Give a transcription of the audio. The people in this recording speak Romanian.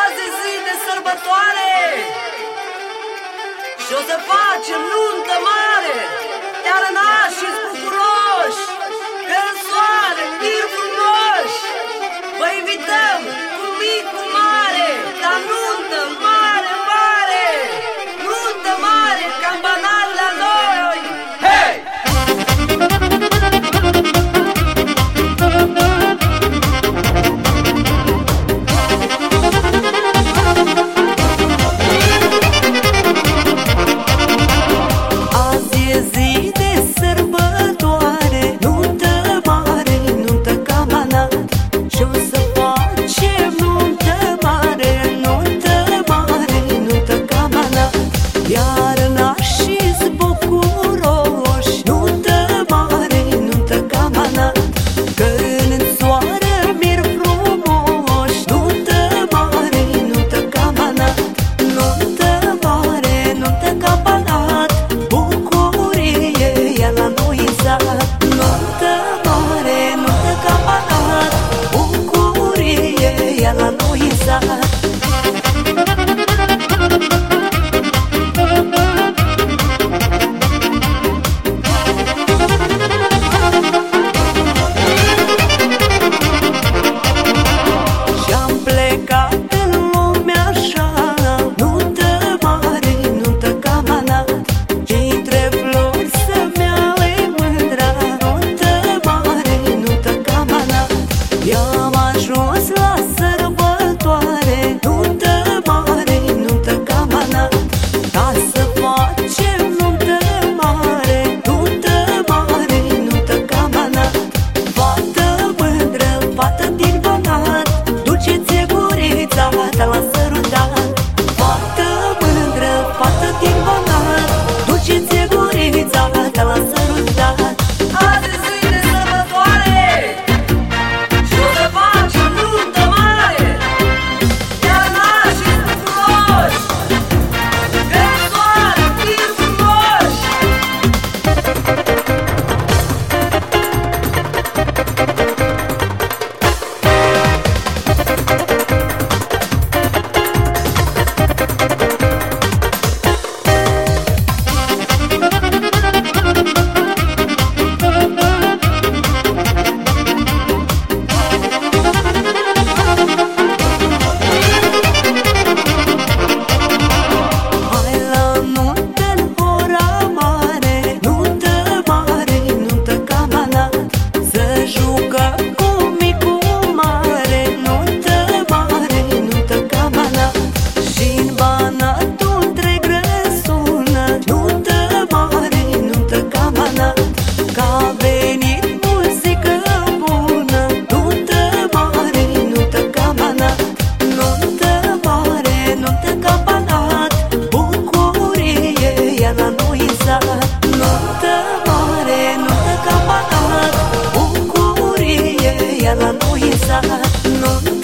Azi e zi de sărbătoare. Și o să facem nuntă mare Iar nașii bucuroși Că în soare, fir frumoși Vă invităm No.